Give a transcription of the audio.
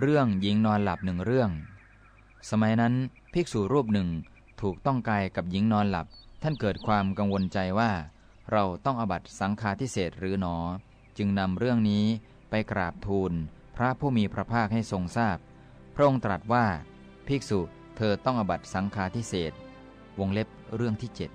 เรื่องหญิงนอนหลับหนึ่งเรื่อง สมัยนั้นภิกษุรูปหนึ่งถูกต้องกายกับหญิงนอนหลับ ท่านเกิดความกังวลใจว่า เราต้องอบัตสังฆาทิเศษหรือหนอ จึงนำเรื่องนี้ไปกราบทูล พระผู้มีพระภาคให้ทรงทราบพระองค์ตรัสว่า ภิกษุเธอต้องอบัตสังฆาทิเศษวงเล็บเรื่องที่เจ็ด